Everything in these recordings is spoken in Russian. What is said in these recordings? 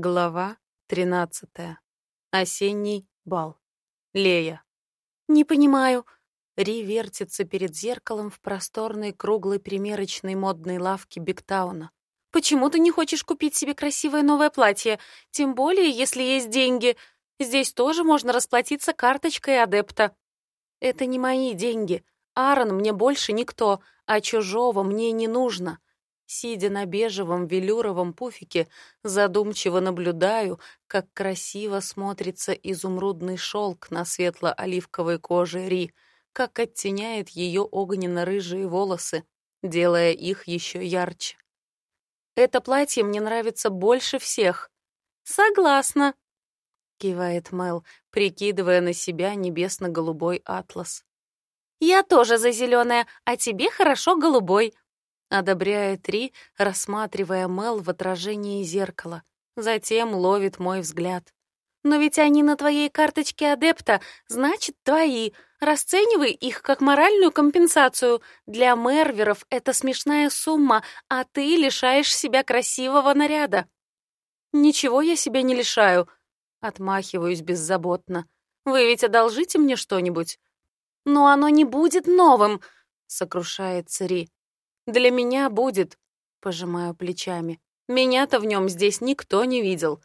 Глава 13. Осенний бал. Лея. «Не понимаю». Ри вертится перед зеркалом в просторной круглой примерочной модной лавке Бигтауна. «Почему ты не хочешь купить себе красивое новое платье? Тем более, если есть деньги. Здесь тоже можно расплатиться карточкой адепта». «Это не мои деньги. Аарон мне больше никто, а чужого мне не нужно». Сидя на бежевом велюровом пуфике, задумчиво наблюдаю, как красиво смотрится изумрудный шелк на светло-оливковой коже Ри, как оттеняет ее огненно-рыжие волосы, делая их еще ярче. «Это платье мне нравится больше всех». «Согласна», — кивает Мел, прикидывая на себя небесно-голубой атлас. «Я тоже за зеленое, а тебе хорошо голубой», Одобряет Ри, рассматривая Мел в отражении зеркала. Затем ловит мой взгляд. «Но ведь они на твоей карточке адепта, значит, твои. Расценивай их как моральную компенсацию. Для мерверов это смешная сумма, а ты лишаешь себя красивого наряда». «Ничего я себя не лишаю», — отмахиваюсь беззаботно. «Вы ведь одолжите мне что-нибудь?» «Но оно не будет новым», — сокрушается Ри. Для меня будет, пожимаю плечами. Меня-то в нем здесь никто не видел.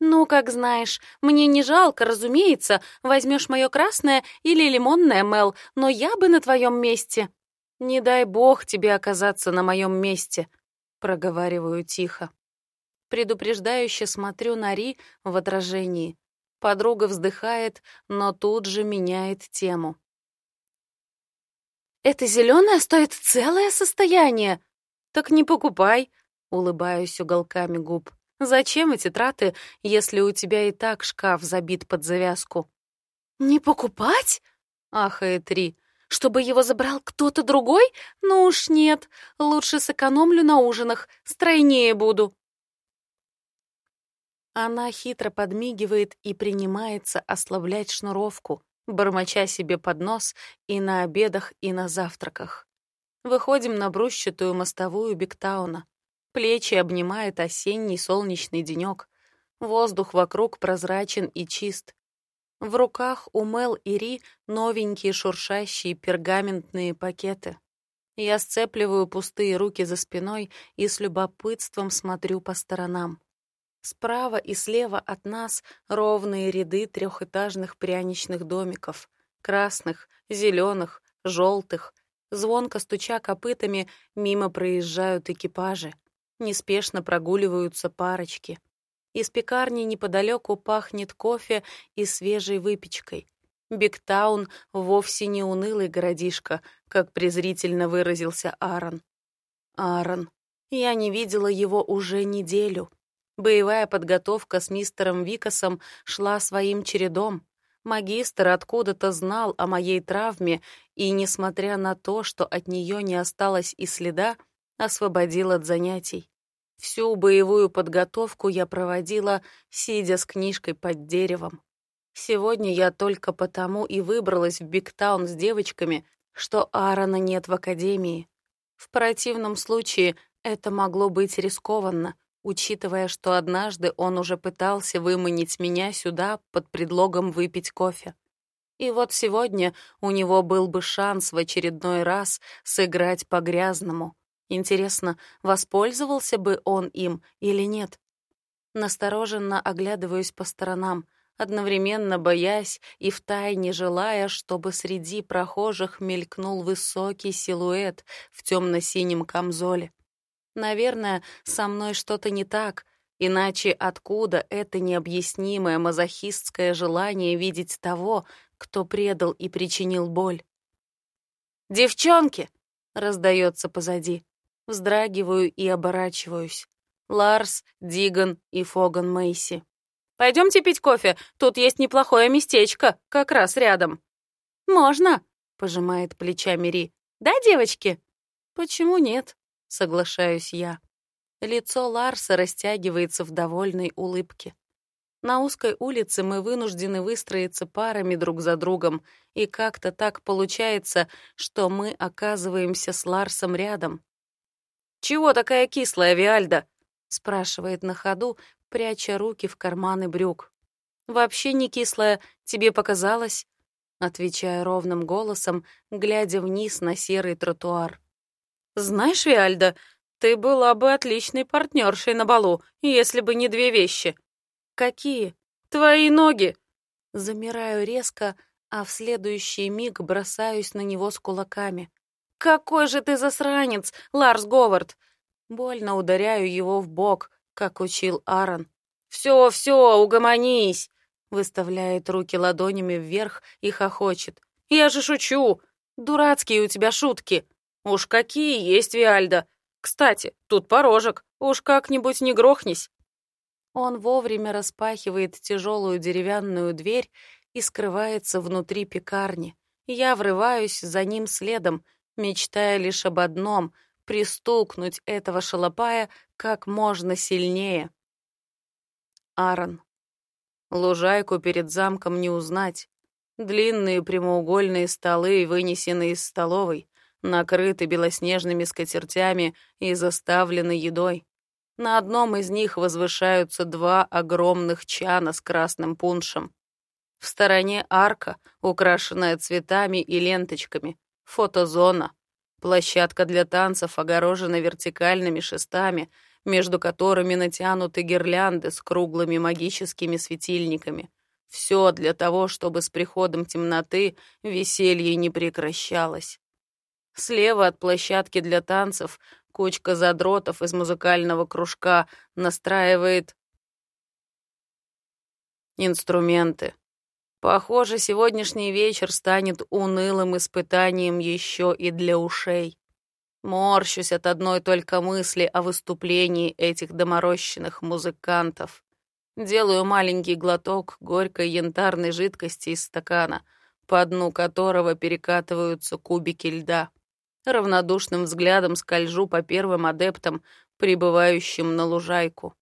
Ну, как знаешь, мне не жалко, разумеется, возьмешь мое красное или лимонное, Мел, но я бы на твоем месте. Не дай бог тебе оказаться на моем месте, проговариваю тихо. Предупреждающе смотрю на Ри в отражении. Подруга вздыхает, но тут же меняет тему. Это зеленое стоит целое состояние. Так не покупай, улыбаюсь уголками губ. Зачем эти траты, если у тебя и так шкаф забит под завязку? Не покупать? ахает Ри. Чтобы его забрал кто-то другой? Ну уж нет. Лучше сэкономлю на ужинах, стройнее буду. Она хитро подмигивает и принимается ослаблять шнуровку бормоча себе под нос и на обедах, и на завтраках. Выходим на брусчатую мостовую Бигтауна. Плечи обнимает осенний солнечный денек. Воздух вокруг прозрачен и чист. В руках у Мел и Ри новенькие шуршащие пергаментные пакеты. Я сцепливаю пустые руки за спиной и с любопытством смотрю по сторонам. Справа и слева от нас ровные ряды трехэтажных пряничных домиков. Красных, зеленых, желтых. Звонко стуча копытами, мимо проезжают экипажи. Неспешно прогуливаются парочки. Из пекарни неподалеку пахнет кофе и свежей выпечкой. Бигтаун вовсе не унылый городишко, как презрительно выразился Аарон. Аарон. Я не видела его уже неделю. Боевая подготовка с мистером Викасом шла своим чередом. Магистр откуда-то знал о моей травме и, несмотря на то, что от нее не осталось и следа, освободил от занятий. Всю боевую подготовку я проводила, сидя с книжкой под деревом. Сегодня я только потому и выбралась в Бигтаун с девочками, что Аарона нет в академии. В противном случае это могло быть рискованно — учитывая, что однажды он уже пытался выманить меня сюда под предлогом выпить кофе. И вот сегодня у него был бы шанс в очередной раз сыграть по-грязному. Интересно, воспользовался бы он им или нет? Настороженно оглядываюсь по сторонам, одновременно боясь и втайне желая, чтобы среди прохожих мелькнул высокий силуэт в темно-синем камзоле. Наверное, со мной что-то не так, иначе откуда это необъяснимое мазохистское желание видеть того, кто предал и причинил боль? «Девчонки!» — раздается позади. Вздрагиваю и оборачиваюсь. Ларс, Диган и Фоган Мейси. «Пойдемте пить кофе, тут есть неплохое местечко, как раз рядом». «Можно», — пожимает плечами Ри. «Да, девочки?» «Почему нет?» Соглашаюсь я. Лицо Ларса растягивается в довольной улыбке. На узкой улице мы вынуждены выстроиться парами друг за другом, и как-то так получается, что мы оказываемся с Ларсом рядом. «Чего такая кислая, Виальда?» — спрашивает на ходу, пряча руки в карманы брюк. «Вообще не кислая, тебе показалось?» Отвечая ровным голосом, глядя вниз на серый тротуар. «Знаешь, Виальда, ты была бы отличной партнершей на балу, если бы не две вещи». «Какие?» «Твои ноги!» Замираю резко, а в следующий миг бросаюсь на него с кулаками. «Какой же ты засранец, Ларс Говард!» Больно ударяю его в бок, как учил Аарон. «Все, все, угомонись!» Выставляет руки ладонями вверх и хохочет. «Я же шучу! Дурацкие у тебя шутки! Уж какие есть, Виальда! Кстати, тут порожек, уж как-нибудь не грохнись!» Он вовремя распахивает тяжелую деревянную дверь и скрывается внутри пекарни. Я врываюсь за ним следом, мечтая лишь об одном — пристукнуть этого шалопая как можно сильнее. Аарон. Лужайку перед замком не узнать. Длинные прямоугольные столы, вынесенные из столовой, накрыты белоснежными скатертями и заставлены едой. На одном из них возвышаются два огромных чана с красным пуншем. В стороне арка, украшенная цветами и ленточками, фотозона. Площадка для танцев огорожена вертикальными шестами, между которыми натянуты гирлянды с круглыми магическими светильниками. Все для того, чтобы с приходом темноты веселье не прекращалось. Слева от площадки для танцев кучка задротов из музыкального кружка настраивает инструменты. Похоже, сегодняшний вечер станет унылым испытанием еще и для ушей. Морщусь от одной только мысли о выступлении этих доморощенных музыкантов. Делаю маленький глоток горькой янтарной жидкости из стакана, по дну которого перекатываются кубики льда. Равнодушным взглядом скольжу по первым адептам, прибывающим на лужайку.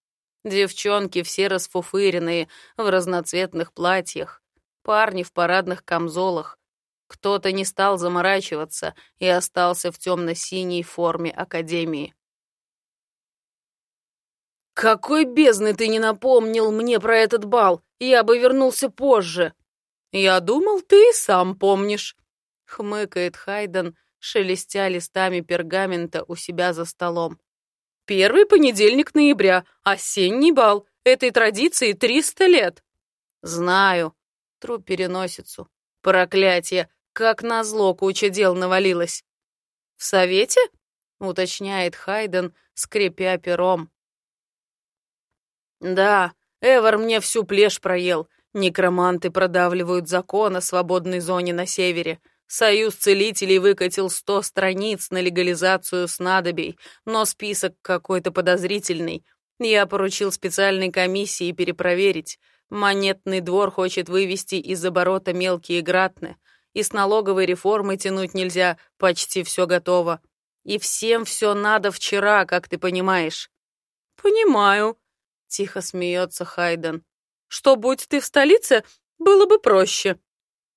Девчонки все расфуфыренные, в разноцветных платьях, парни в парадных камзолах, кто-то не стал заморачиваться и остался в темно-синей форме Академии. «Какой бездны ты не напомнил мне про этот бал! Я бы вернулся позже!» «Я думал, ты сам помнишь», — хмыкает Хайден, шелестя листами пергамента у себя за столом. «Первый понедельник ноября, осенний бал. Этой традиции триста лет». «Знаю», — тру переносицу. «Проклятие! Как назло куча дел навалилась. «В совете?» — уточняет Хайден, скрипя пером. «Да, Эвер мне всю плешь проел. Некроманты продавливают закон о свободной зоне на севере. Союз целителей выкатил сто страниц на легализацию снадобий, но список какой-то подозрительный. Я поручил специальной комиссии перепроверить. Монетный двор хочет вывести из оборота мелкие гратны и с налоговой реформой тянуть нельзя, почти все готово. И всем все надо вчера, как ты понимаешь». «Понимаю», — тихо смеется Хайден. «Что, будь ты в столице, было бы проще».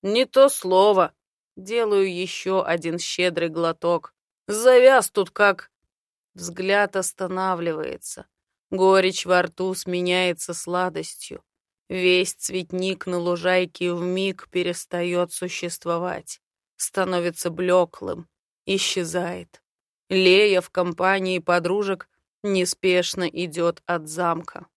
«Не то слово». Делаю еще один щедрый глоток. «Завяз тут как...» Взгляд останавливается. Горечь во рту сменяется сладостью. Весь цветник на лужайке вмиг перестает существовать, становится блеклым, исчезает. Лея в компании подружек неспешно идет от замка.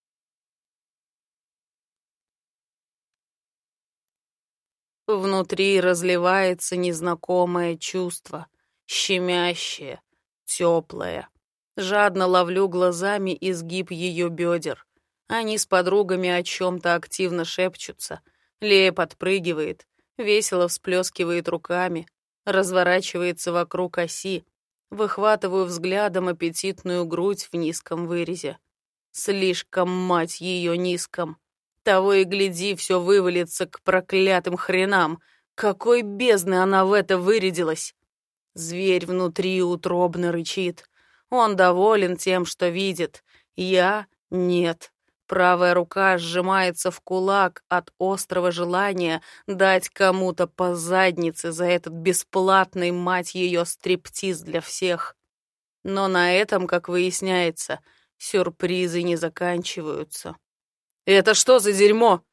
Внутри разливается незнакомое чувство, щемящее, теплое. Жадно ловлю глазами изгиб ее бедер. Они с подругами о чем-то активно шепчутся. Лея подпрыгивает, весело всплескивает руками, разворачивается вокруг оси. Выхватываю взглядом аппетитную грудь в низком вырезе. Слишком, мать ее, низком. Того и гляди, все вывалится к проклятым хренам. Какой бездны она в это вырядилась! Зверь внутри утробно рычит. Он доволен тем, что видит. Я — нет. Правая рука сжимается в кулак от острого желания дать кому-то по заднице за этот бесплатный, мать ее, стриптиз для всех. Но на этом, как выясняется, сюрпризы не заканчиваются. Это что за дерьмо?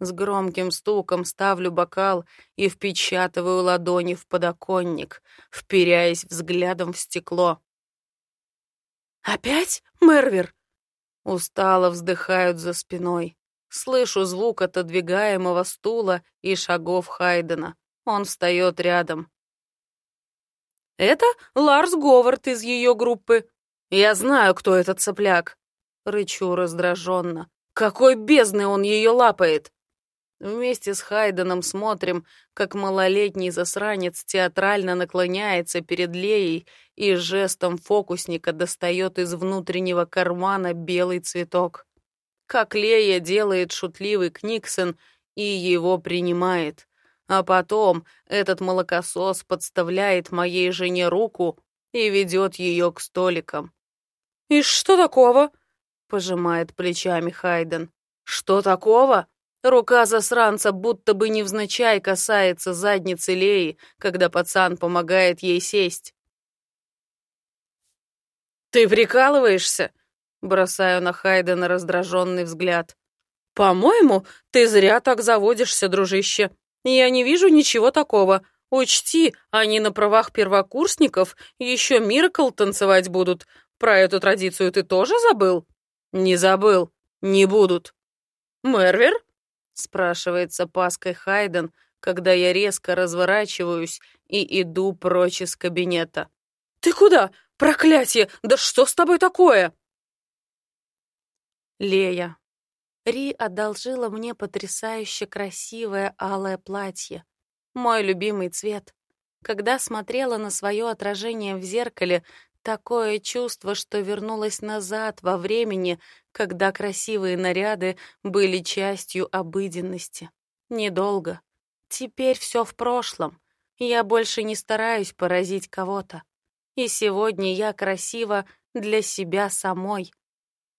С громким стуком ставлю бокал и впечатываю ладони в подоконник, вперяясь взглядом в стекло. «Опять, Мервер?» Устало вздыхают за спиной. Слышу звук отодвигаемого стула и шагов Хайдена. Он встает рядом. «Это Ларс Говард из ее группы. Я знаю, кто этот цыпляк». Рычу раздраженно. «Какой бездны он ее лапает!» Вместе с Хайденом смотрим, как малолетний засранец театрально наклоняется перед Леей и жестом фокусника достает из внутреннего кармана белый цветок. Как Лея делает шутливый Книксон и его принимает. А потом этот молокосос подставляет моей жене руку и ведет ее к столикам. «И что такого?» — пожимает плечами Хайден. «Что такого?» Рука засранца будто бы невзначай касается задницы Леи, когда пацан помогает ей сесть. «Ты прикалываешься?» — бросаю на Хайдена раздраженный взгляд. «По-моему, ты зря так заводишься, дружище. Я не вижу ничего такого. Учти, они на правах первокурсников еще Миркл танцевать будут. Про эту традицию ты тоже забыл?» «Не забыл. Не будут». «Мервер?» спрашивается паской Хайден, когда я резко разворачиваюсь и иду прочь из кабинета. «Ты куда? Проклятие! Да что с тобой такое?» Лея. Ри одолжила мне потрясающе красивое алое платье. Мой любимый цвет. Когда смотрела на свое отражение в зеркале, Такое чувство, что вернулась назад во времени, когда красивые наряды были частью обыденности. Недолго. Теперь все в прошлом. Я больше не стараюсь поразить кого-то. И сегодня я красива для себя самой.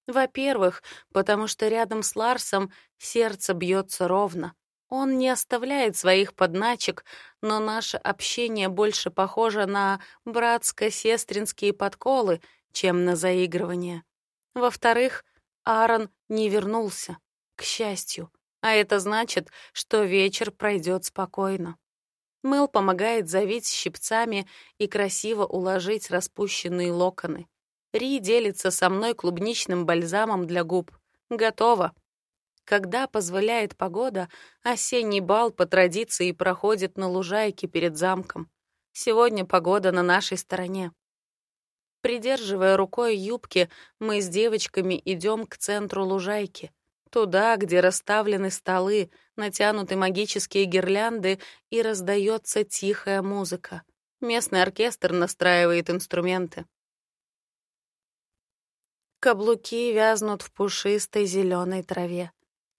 Во-первых, потому что рядом с Ларсом сердце бьется ровно. Он не оставляет своих подначек, но наше общение больше похоже на братско-сестринские подколы, чем на заигрывание. Во-вторых, Аарон не вернулся, к счастью, а это значит, что вечер пройдет спокойно. Мэл помогает завить щипцами и красиво уложить распущенные локоны. Ри делится со мной клубничным бальзамом для губ. Готово. Когда позволяет погода, осенний бал по традиции проходит на лужайке перед замком. Сегодня погода на нашей стороне. Придерживая рукой юбки, мы с девочками идем к центру лужайки. Туда, где расставлены столы, натянуты магические гирлянды и раздается тихая музыка. Местный оркестр настраивает инструменты. Каблуки вязнут в пушистой зеленой траве.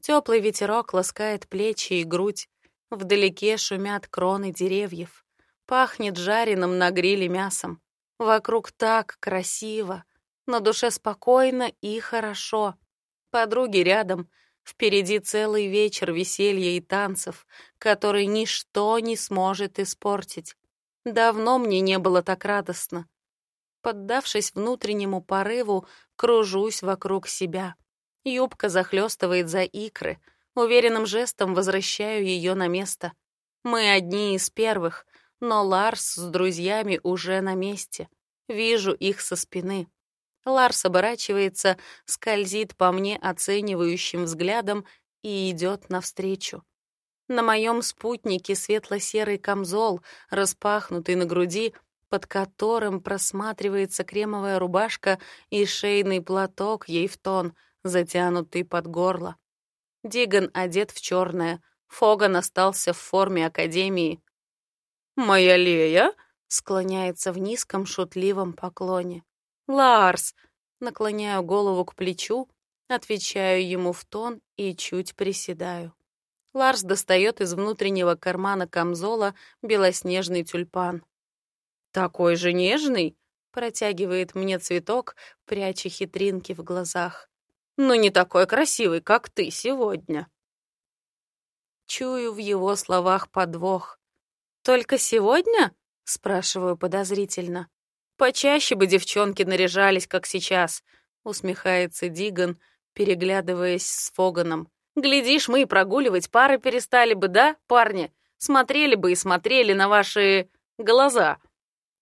Теплый ветерок ласкает плечи и грудь. Вдалеке шумят кроны деревьев. Пахнет жареным на гриле мясом. Вокруг так красиво. На душе спокойно и хорошо. Подруги рядом. Впереди целый вечер веселья и танцев, который ничто не сможет испортить. Давно мне не было так радостно. Поддавшись внутреннему порыву, кружусь вокруг себя. Юбка захлестывает за икры. Уверенным жестом возвращаю ее на место. Мы одни из первых, но Ларс с друзьями уже на месте. Вижу их со спины. Ларс оборачивается, скользит по мне оценивающим взглядом и идет навстречу. На моем спутнике светло-серый камзол, распахнутый на груди, под которым просматривается кремовая рубашка и шейный платок ей в тон — затянутый под горло. Диган одет в черное, Фоган остался в форме академии. «Моя Лея?» — склоняется в низком шутливом поклоне. «Ларс!» — наклоняю голову к плечу, отвечаю ему в тон и чуть приседаю. Ларс достает из внутреннего кармана камзола белоснежный тюльпан. «Такой же нежный!» — протягивает мне цветок, пряча хитринки в глазах но не такой красивый, как ты сегодня. Чую в его словах подвох. «Только сегодня?» — спрашиваю подозрительно. «Почаще бы девчонки наряжались, как сейчас», — усмехается Диган, переглядываясь с Фоганом. «Глядишь, мы и прогуливать пары перестали бы, да, парни? Смотрели бы и смотрели на ваши... глаза».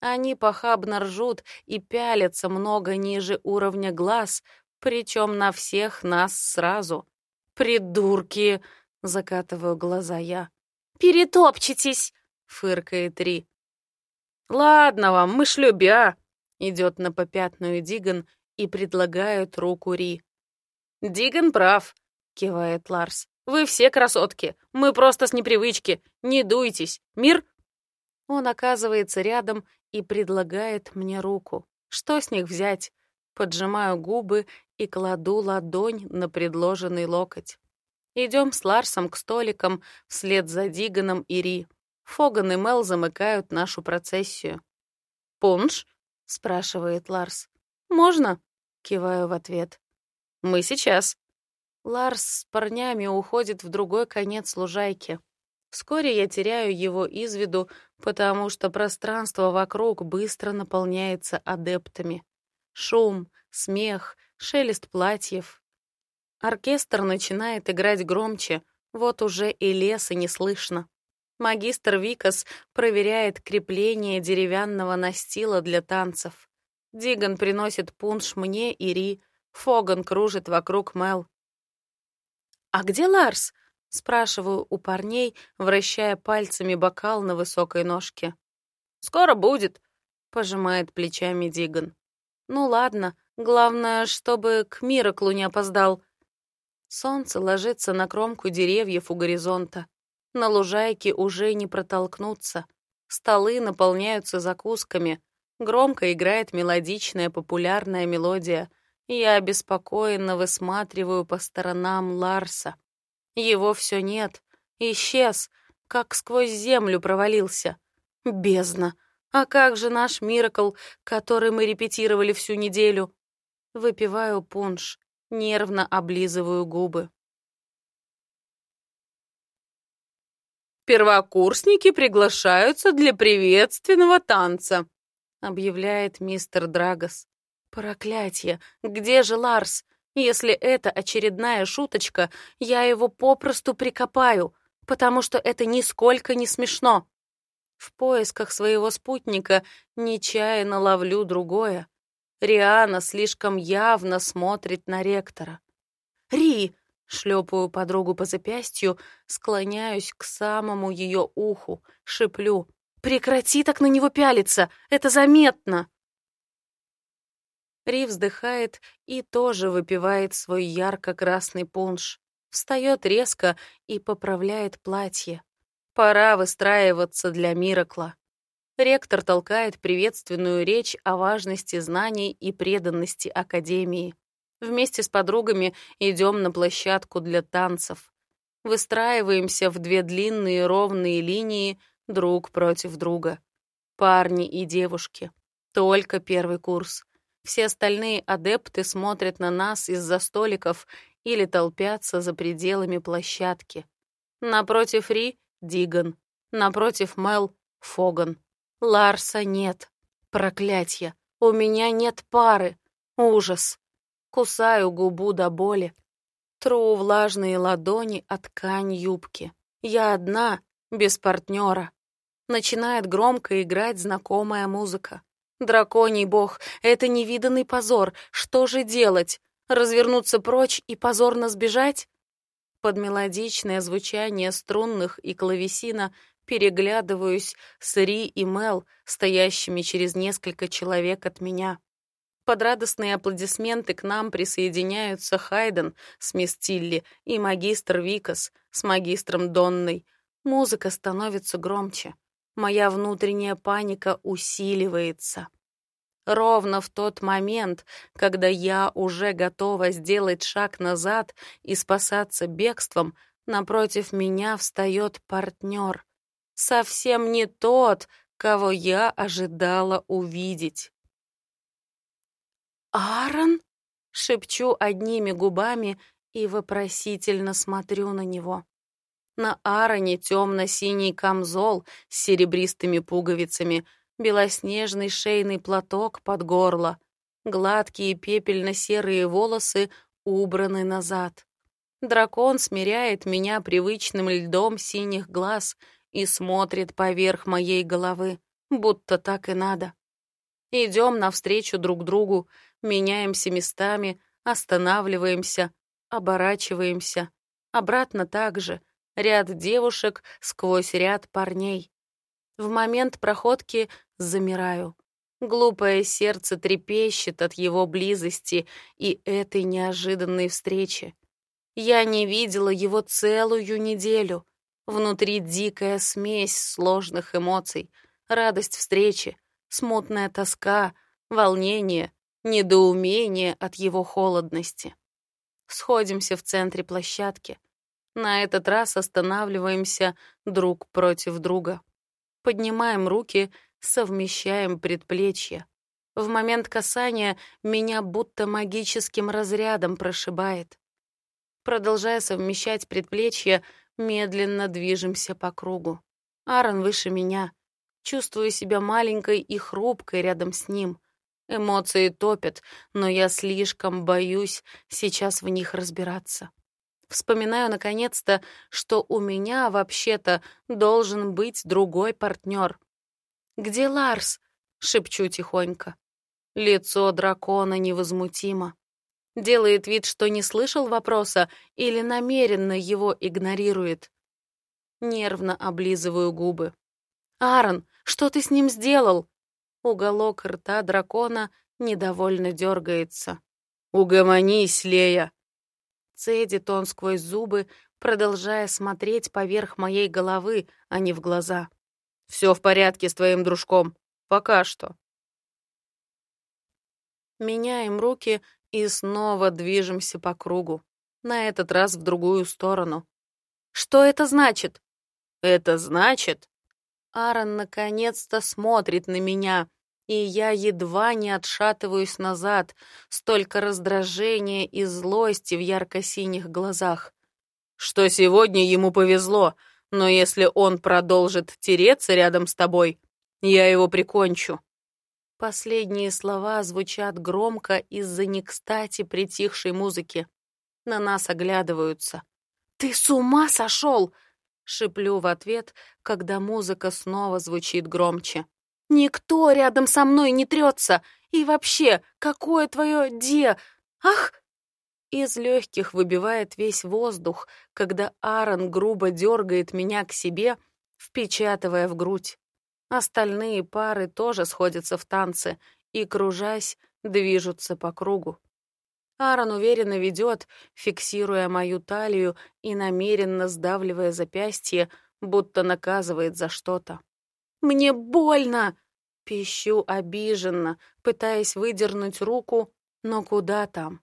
Они похабно ржут и пялятся много ниже уровня глаз, причем на всех нас сразу. «Придурки!» — закатываю глаза я. «Перетопчетесь!» — фыркает Ри. «Ладно вам, мы шлюби, а!» — идет на попятную Диган и предлагает руку Ри. «Диган прав», — кивает Ларс. «Вы все красотки. Мы просто с непривычки. Не дуйтесь. Мир?» Он оказывается рядом и предлагает мне руку. Что с них взять? Поджимаю губы и кладу ладонь на предложенный локоть. Идем с Ларсом к столикам вслед за Диганом и Ри. Фоган и Мел замыкают нашу процессию. «Пунш?» — спрашивает Ларс. «Можно?» — киваю в ответ. «Мы сейчас». Ларс с парнями уходит в другой конец лужайки. Вскоре я теряю его из виду, потому что пространство вокруг быстро наполняется адептами. Шум, смех, шелест платьев. Оркестр начинает играть громче, вот уже и леса не слышно. Магистр Викас проверяет крепление деревянного настила для танцев. Диган приносит пунш мне и Ри, Фоган кружит вокруг Мел. «А где Ларс?» — спрашиваю у парней, вращая пальцами бокал на высокой ножке. «Скоро будет», — пожимает плечами Диган. «Ну ладно, главное, чтобы к Мираклу не опоздал». Солнце ложится на кромку деревьев у горизонта. На лужайке уже не протолкнуться. Столы наполняются закусками. Громко играет мелодичная популярная мелодия. Я обеспокоенно высматриваю по сторонам Ларса. Его все нет. Исчез, как сквозь землю провалился. Бездна. А как же наш Миракл, который мы репетировали всю неделю? Выпиваю пунш, нервно облизываю губы. «Первокурсники приглашаются для приветственного танца», — объявляет мистер Драгос. «Проклятье! Где же Ларс? Если это очередная шуточка, я его попросту прикопаю, потому что это нисколько не смешно». В поисках своего спутника нечаянно ловлю другое. Риана слишком явно смотрит на ректора. «Ри, Шлепаю подругу по запястью, склоняюсь к самому ее уху, шиплю. «Прекрати так на него пялиться! Это заметно!» Ри вздыхает и тоже выпивает свой ярко-красный пунш. Встает резко и поправляет платье. Пора выстраиваться для Миракла. Ректор толкает приветственную речь о важности знаний и преданности Академии. Вместе с подругами идем на площадку для танцев. Выстраиваемся в две длинные ровные линии друг против друга. Парни и девушки. Только первый курс. Все остальные адепты смотрят на нас из-за столиков или толпятся за пределами площадки. Напротив Ри — Диган. Напротив Мел — Фоган. Ларса нет. Проклятье. У меня нет пары. Ужас. Кусаю губу до боли. Тру влажные ладони от ткань юбки. Я одна, без партнера. Начинает громко играть знакомая музыка. Драконий бог, это невиданный позор. Что же делать? Развернуться прочь и позорно сбежать? Под мелодичное звучание струнных и клавесина переглядываюсь с Ри и Мел, стоящими через несколько человек от меня. Под радостные аплодисменты к нам присоединяются Хайден с мисс Тилли и магистр Викас с магистром Донной. Музыка становится громче. Моя внутренняя паника усиливается. Ровно в тот момент, когда я уже готова сделать шаг назад и спасаться бегством, напротив меня встает партнер. Совсем не тот, кого я ожидала увидеть. «Аарон?» — шепчу одними губами и вопросительно смотрю на него. На Аароне темно-синий камзол с серебристыми пуговицами, белоснежный шейный платок под горло, гладкие пепельно-серые волосы убраны назад. Дракон смиряет меня привычным льдом синих глаз и смотрит поверх моей головы, будто так и надо. Идем навстречу друг другу, меняемся местами, останавливаемся, оборачиваемся. Обратно также. Ряд девушек сквозь ряд парней. В момент проходки замираю. Глупое сердце трепещет от его близости и этой неожиданной встречи. Я не видела его целую неделю. Внутри дикая смесь сложных эмоций, радость встречи, смутная тоска, волнение, недоумение от его холодности. Сходимся в центре площадки. На этот раз останавливаемся друг против друга. Поднимаем руки, совмещаем предплечья. В момент касания меня будто магическим разрядом прошибает. Продолжая совмещать предплечья, медленно движемся по кругу. Аарон выше меня. Чувствую себя маленькой и хрупкой рядом с ним. Эмоции топят, но я слишком боюсь сейчас в них разбираться. Вспоминаю наконец-то, что у меня вообще-то должен быть другой партнер. «Где Ларс?» — шепчу тихонько. Лицо дракона невозмутимо. Делает вид, что не слышал вопроса или намеренно его игнорирует. Нервно облизываю губы. «Аарон, что ты с ним сделал?» Уголок рта дракона недовольно дергается. «Угомонись, Лея!» Цедит он сквозь зубы, продолжая смотреть поверх моей головы, а не в глаза. «Все в порядке с твоим дружком. Пока что». Меняем руки и снова движемся по кругу. На этот раз в другую сторону. Что это значит? Это значит... Аарон наконец-то смотрит на меня, и я едва не отшатываюсь назад, столько раздражения и злости в ярко-синих глазах. Что сегодня ему повезло, но если он продолжит тереться рядом с тобой, я его прикончу. Последние слова звучат громко из-за не кстати притихшей музыки. На нас оглядываются. «Ты с ума сошел!» — шиплю в ответ, когда музыка снова звучит громче. «Никто рядом со мной не трется! И вообще, какое твое де... Ах!» Из легких выбивает весь воздух, когда Аарон грубо дергает меня к себе, впечатывая в грудь. Остальные пары тоже сходятся в танце и, кружась, движутся по кругу. Аарон уверенно ведет, фиксируя мою талию и намеренно сдавливая запястье, будто наказывает за что-то. «Мне больно!» — пищу обиженно, пытаясь выдернуть руку, но куда там?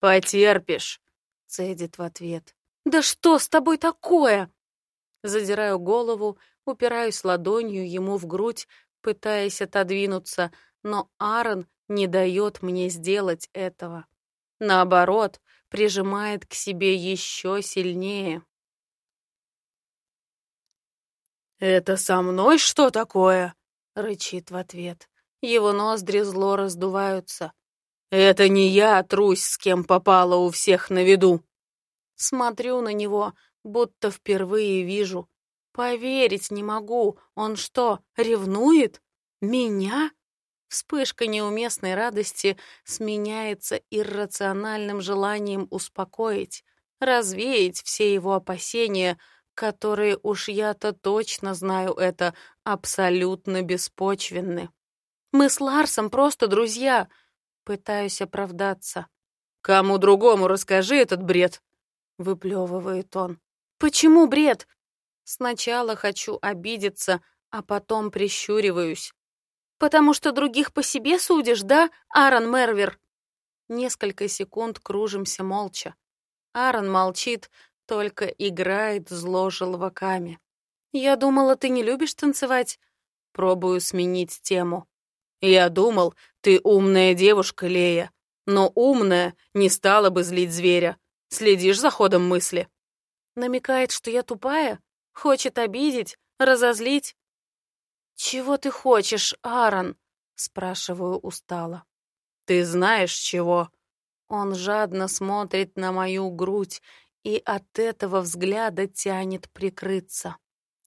«Потерпишь!» — цедит в ответ. «Да что с тобой такое?» Задираю голову, упираюсь ладонью ему в грудь, пытаясь отодвинуться, но Аарон не дает мне сделать этого. Наоборот, прижимает к себе еще сильнее. «Это со мной что такое?» — рычит в ответ. Его ноздри зло раздуваются. «Это не я трусь, с кем попало у всех на виду!» Смотрю на него, будто впервые вижу. Поверить не могу. Он что, ревнует? Меня? Вспышка неуместной радости сменяется иррациональным желанием успокоить, развеять все его опасения, которые уж я-то точно знаю это, абсолютно беспочвенны. Мы с Ларсом просто друзья. Пытаюсь оправдаться. Кому другому расскажи этот бред, выплевывает он. Почему бред? Сначала хочу обидеться, а потом прищуриваюсь. «Потому что других по себе судишь, да, Аарон Мервер?» Несколько секунд кружимся молча. Аарон молчит, только играет зло желваками. «Я думала, ты не любишь танцевать?» Пробую сменить тему. «Я думал, ты умная девушка, Лея, но умная не стала бы злить зверя. Следишь за ходом мысли?» Намекает, что я тупая? Хочет обидеть, разозлить. «Чего ты хочешь, Аарон?» — спрашиваю устало. «Ты знаешь, чего?» Он жадно смотрит на мою грудь, и от этого взгляда тянет прикрыться.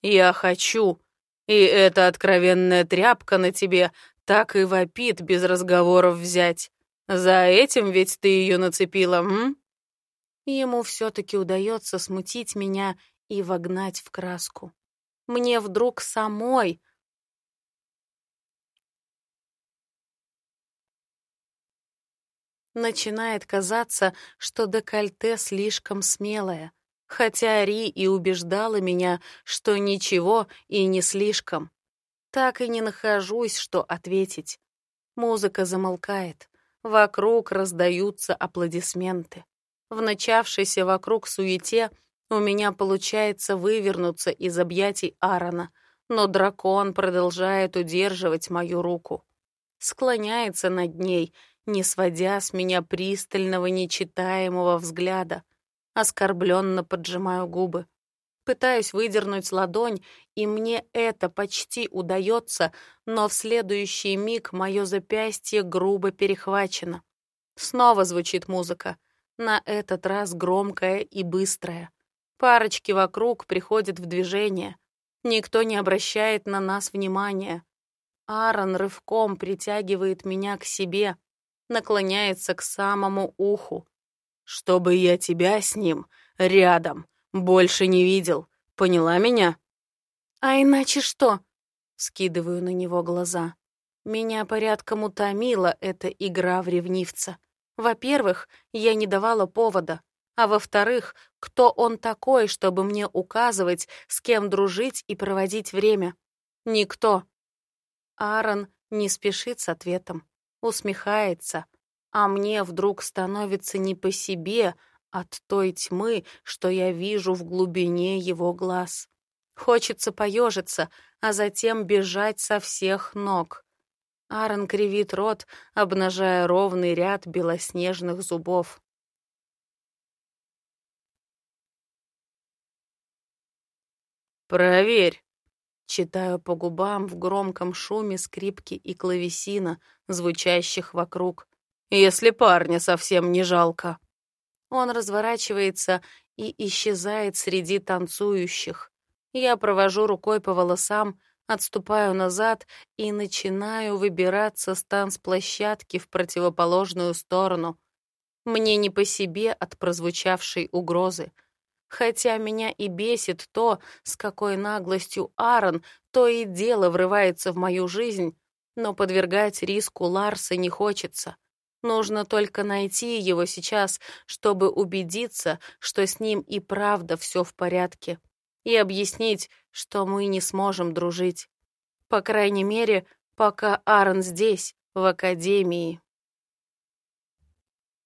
«Я хочу, и эта откровенная тряпка на тебе так и вопит без разговоров взять. За этим ведь ты ее нацепила, м?» Ему все-таки удается смутить меня и вогнать в краску. Мне вдруг самой Начинает казаться, что декольте слишком смелое, хотя Ри и убеждала меня, что ничего и не слишком. Так и не нахожусь, что ответить. Музыка замолкает. Вокруг раздаются аплодисменты. В начавшейся вокруг суете у меня получается вывернуться из объятий Аарона, но дракон продолжает удерживать мою руку. Склоняется над ней — не сводя с меня пристального, нечитаемого взгляда. Оскорбленно поджимаю губы. Пытаюсь выдернуть ладонь, и мне это почти удается, но в следующий миг мое запястье грубо перехвачено. Снова звучит музыка, на этот раз громкая и быстрая. Парочки вокруг приходят в движение. Никто не обращает на нас внимания. Аарон рывком притягивает меня к себе, наклоняется к самому уху. «Чтобы я тебя с ним рядом больше не видел. Поняла меня?» «А иначе что?» Скидываю на него глаза. Меня порядком утомила эта игра в ревнивца. Во-первых, я не давала повода. А во-вторых, кто он такой, чтобы мне указывать, с кем дружить и проводить время? Никто. Аарон не спешит с ответом усмехается, а мне вдруг становится не по себе от той тьмы, что я вижу в глубине его глаз. Хочется поежиться, а затем бежать со всех ног. Аарон кривит рот, обнажая ровный ряд белоснежных зубов. «Проверь», Читаю по губам в громком шуме скрипки и клавесина, звучащих вокруг. Если парня совсем не жалко. Он разворачивается и исчезает среди танцующих. Я провожу рукой по волосам, отступаю назад и начинаю выбираться с танцплощадки в противоположную сторону. Мне не по себе от прозвучавшей угрозы. Хотя меня и бесит то, с какой наглостью Аарон то и дело врывается в мою жизнь, но подвергать риску Ларса не хочется. Нужно только найти его сейчас, чтобы убедиться, что с ним и правда все в порядке, и объяснить, что мы не сможем дружить. По крайней мере, пока Аарон здесь, в Академии.